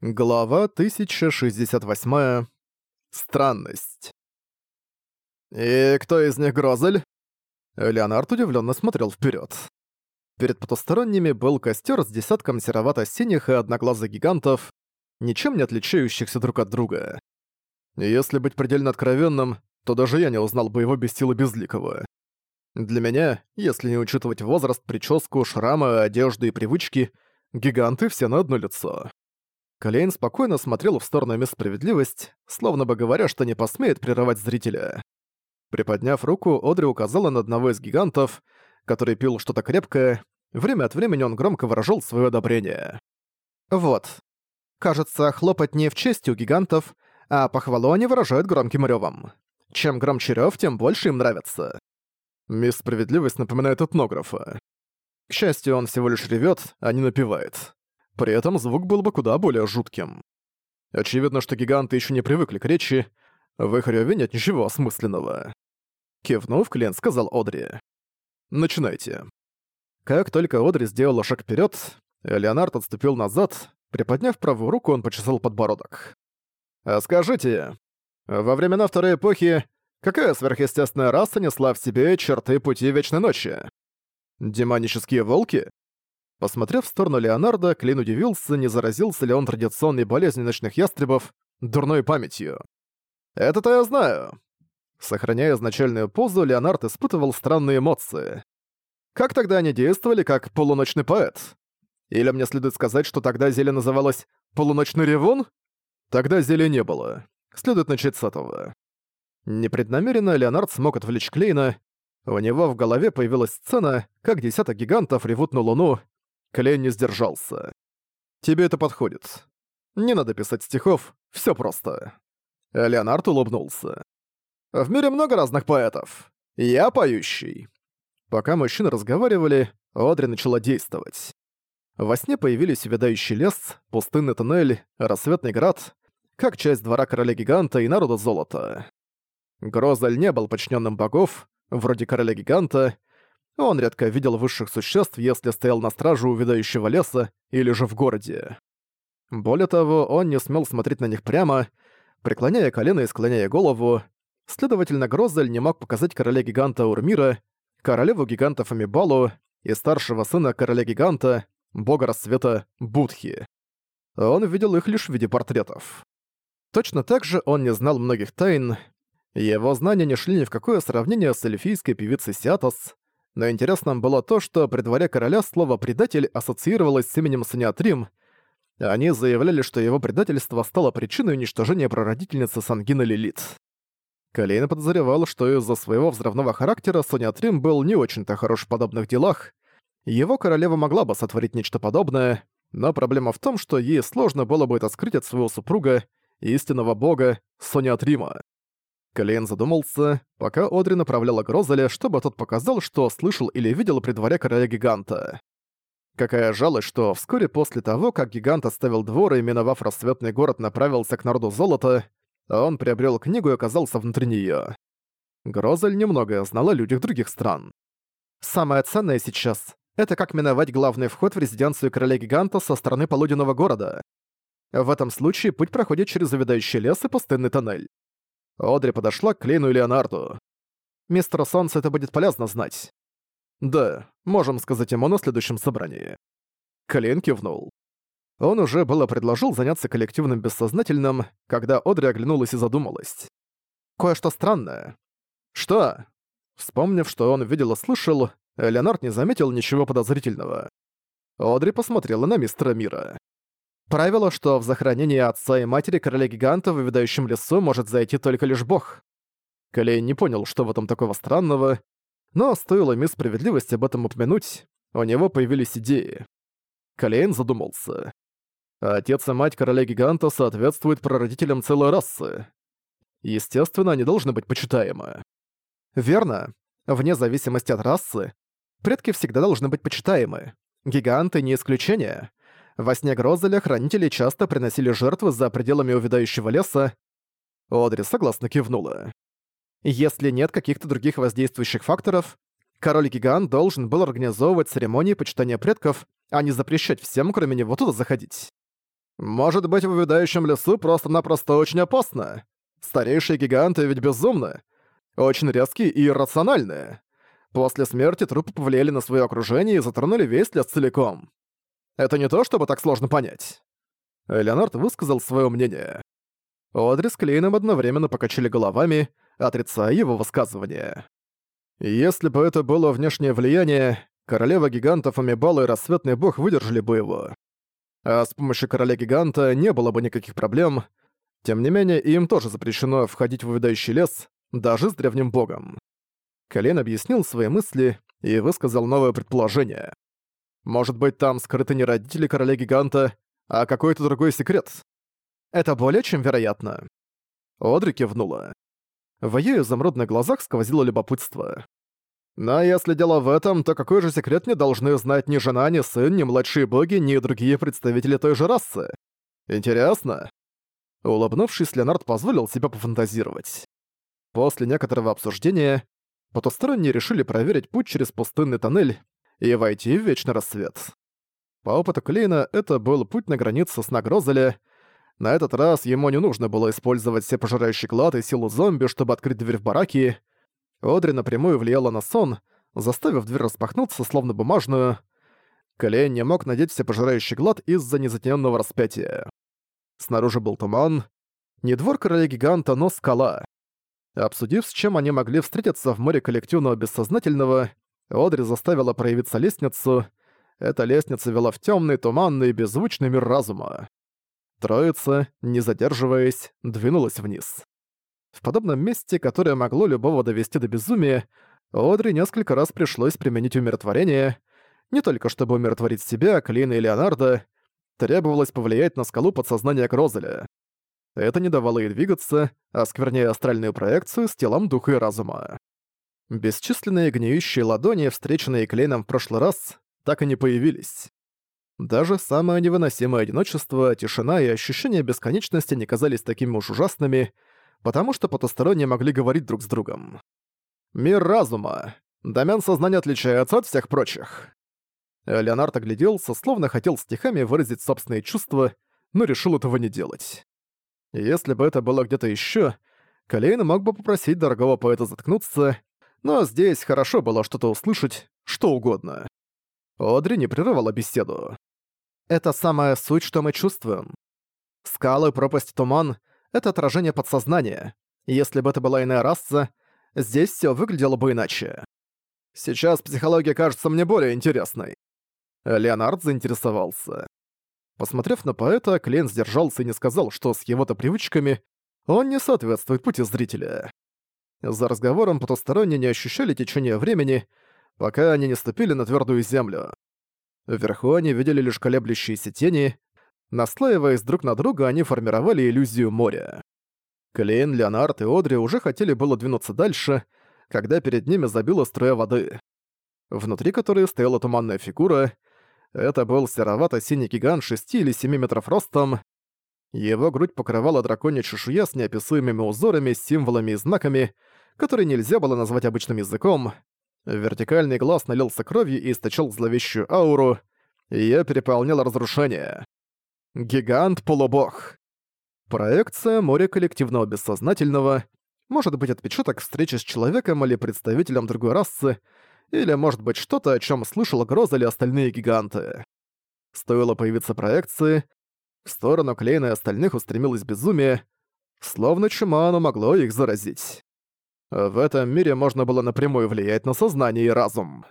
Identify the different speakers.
Speaker 1: Глава 1068. Странность. «И кто из них Грозель?» Леонард удивленно смотрел вперед. Перед потусторонними был костер с десятком серовато-синих и одноглазых гигантов, ничем не отличающихся друг от друга. Если быть предельно откровенным, то даже я не узнал бы его без силы безликого. Для меня, если не учитывать возраст, прическу, шрамы, одежду и привычки, гиганты все на одно лицо. Калейн спокойно смотрел в сторону Мисс Справедливость, словно бы говоря, что не посмеет прерывать зрителя. Приподняв руку, Одри указала на одного из гигантов, который пил что-то крепкое, время от времени он громко выражал свое одобрение. «Вот. Кажется, хлопать не в честь у гигантов, а похвалу они выражают громким рёвом. Чем громче рёв, тем больше им нравится». Мисс Справедливость напоминает этнографа. К счастью, он всего лишь ревёт, а не напевает. При этом звук был бы куда более жутким. Очевидно, что гиганты еще не привыкли к речи, в их рёве нет ничего осмысленного. Кивнув, Клен сказал Одри. «Начинайте». Как только Одри сделала шаг вперед, Леонард отступил назад, приподняв правую руку, он почесал подбородок. «А скажите, во времена Второй Эпохи какая сверхъестественная раса несла в себе черты пути Вечной Ночи? Демонические волки? Посмотрев в сторону Леонардо, Клин удивился, не заразился ли он традиционной болезнью ночных ястребов, дурной памятью. «Это-то я знаю!» Сохраняя изначальную позу, Леонард испытывал странные эмоции. Как тогда они действовали как полуночный поэт? Или мне следует сказать, что тогда зелье называлось «полуночный ревун»? Тогда зелья не было. Следует начать с этого. Непреднамеренно Леонард смог отвлечь Клейна. У него в голове появилась сцена, как десяток гигантов ревут на Луну, Клен не сдержался. «Тебе это подходит. Не надо писать стихов, все просто». Леонард улыбнулся. «В мире много разных поэтов. Я поющий». Пока мужчины разговаривали, Одри начала действовать. Во сне появились увядающий лес, пустынный туннель, рассветный град, как часть двора короля-гиганта и народа золота. Грозаль не был подчиненным богов, вроде короля-гиганта, он редко видел высших существ, если стоял на страже увядающего леса или же в городе. Более того, он не смел смотреть на них прямо, преклоняя колено и склоняя голову. Следовательно, Грозель не мог показать короля-гиганта Урмира, королеву гигантов Амибалу и старшего сына короля-гиганта, бога рассвета Будхи. Он видел их лишь в виде портретов. Точно так же он не знал многих тайн. Его знания не шли ни в какое сравнение с эльфийской певицей Сиатос — но интересным было то, что при дворе короля слово «предатель» ассоциировалось с именем Саниатрим, они заявляли, что его предательство стало причиной уничтожения прародительницы Сангина Лилит. Калейн подозревал, что из-за своего взрывного характера Сониатрим был не очень-то хорош в подобных делах. Его королева могла бы сотворить нечто подобное, но проблема в том, что ей сложно было бы это скрыть от своего супруга, истинного бога Сониатрима. Клейн задумался, пока Одри направляла Грозеля, чтобы тот показал, что слышал или видел при дворе короля-гиганта. Какая жалость, что вскоре после того, как гигант оставил двор и, миновав рассветный город, направился к народу золота, он приобрел книгу и оказался внутри нее. Грозель немного знала о людях других стран. Самое ценное сейчас — это как миновать главный вход в резиденцию короля-гиганта со стороны полуденного города. В этом случае путь проходит через заведающий лес и пустынный тоннель. Одри подошла к Клейну и Леонарду. «Мистер Солнце это будет полезно знать». «Да, можем сказать ему на следующем собрании». Клейн кивнул. Он уже было предложил заняться коллективным бессознательным, когда Одри оглянулась и задумалась. «Кое-что странное». «Что?» Вспомнив, что он видел и слышал, Леонард не заметил ничего подозрительного. Одри посмотрела на мистера Мира. Правило, что в захоронение отца и матери короля-гиганта в видающем лесу может зайти только лишь бог. Клей не понял, что в этом такого странного, но стоило мисс справедливости об этом упомянуть, у него появились идеи. Калейн задумался. Отец и мать короля-гиганта соответствуют прародителям целой расы. Естественно, они должны быть почитаемы. Верно. Вне зависимости от расы, предки всегда должны быть почитаемы. Гиганты не исключение. Во сне Грозеля хранители часто приносили жертвы за пределами увядающего леса. Одри согласно кивнула. Если нет каких-то других воздействующих факторов, король-гигант должен был организовывать церемонии почитания предков, а не запрещать всем, кроме него, туда заходить. Может быть, в увядающем лесу просто-напросто очень опасно. Старейшие гиганты ведь безумны. Очень резкие и иррациональные. После смерти трупы повлияли на свое окружение и затронули весь лес целиком. Это не то, чтобы так сложно понять». Леонард высказал свое мнение. Одри с Клейном одновременно покачали головами, отрицая его высказывание. Если бы это было внешнее влияние, королева гигантов Амибала и рассветный бог выдержали бы его. А с помощью короля-гиганта не было бы никаких проблем, тем не менее им тоже запрещено входить в выдающий лес, даже с древним богом. Клейн объяснил свои мысли и высказал новое предположение. Может быть, там скрыты не родители короля-гиганта, а какой-то другой секрет? Это более чем вероятно. Одри кивнула. В её изумрудных глазах сквозило любопытство. Но если дело в этом, то какой же секрет не должны знать ни жена, ни сын, ни младшие боги, ни другие представители той же расы? Интересно. Улыбнувшись, Леонард позволил себе пофантазировать. После некоторого обсуждения потусторонние решили проверить путь через пустынный тоннель, и войти в вечный рассвет. По опыту Клейна, это был путь на границу с Нагрозали. На этот раз ему не нужно было использовать все пожирающий клад и силу зомби, чтобы открыть дверь в бараке. Одри напрямую влияла на сон, заставив дверь распахнуться, словно бумажную. Клейн не мог надеть все пожирающий глад из-за незатененного распятия. Снаружи был туман. Не двор короля-гиганта, но скала. Обсудив, с чем они могли встретиться в море коллективного бессознательного, Одри заставила проявиться лестницу. Эта лестница вела в темный, туманный, беззвучный мир разума. Троица, не задерживаясь, двинулась вниз. В подобном месте, которое могло любого довести до безумия, Одри несколько раз пришлось применить умиротворение, не только чтобы умиротворить себя, Клина и Леонардо, требовалось повлиять на скалу подсознания Крозеля. Это не давало ей двигаться, оскверняя астральную проекцию с телом духа и разума. Бесчисленные гниющие ладони, встреченные Клейном в прошлый раз, так и не появились. Даже самое невыносимое одиночество, тишина и ощущение бесконечности не казались такими уж ужасными, потому что потусторонние могли говорить друг с другом. «Мир разума. Домен сознания отличается от всех прочих». Леонард огляделся, словно хотел стихами выразить собственные чувства, но решил этого не делать. Если бы это было где-то еще, Калейн мог бы попросить дорогого поэта заткнуться, но здесь хорошо было что-то услышать, что угодно. Одри не прерывала беседу. Это самая суть, что мы чувствуем. Скалы, пропасть, туман — это отражение подсознания. Если бы это была иная раса, здесь все выглядело бы иначе. Сейчас психология кажется мне более интересной. Леонард заинтересовался. Посмотрев на поэта, Клейн сдержался и не сказал, что с его-то привычками он не соответствует пути зрителя. За разговором потусторонние не ощущали течение времени, пока они не ступили на твердую землю. Вверху они видели лишь колеблющиеся тени, наслаиваясь друг на друга, они формировали иллюзию моря. Клейн, Леонард и Одри уже хотели было двинуться дальше, когда перед ними забила струя воды, внутри которой стояла туманная фигура. Это был серовато-синий гигант 6 или 7 метров ростом. Его грудь покрывала драконья чешуя с неописуемыми узорами, символами и знаками — который нельзя было назвать обычным языком. Вертикальный глаз налился кровью и источил зловещую ауру. Её переполняло разрушение. Гигант-полубог. Проекция моря коллективного бессознательного. Может быть, отпечаток встречи с человеком или представителем другой расы, или, может быть, что-то, о чём слышала Гроза или остальные гиганты. Стоило появиться проекции, в сторону Клейна и остальных устремилось безумие, словно чума оно могло их заразить. В этом мире можно было напрямую влиять на сознание и разум.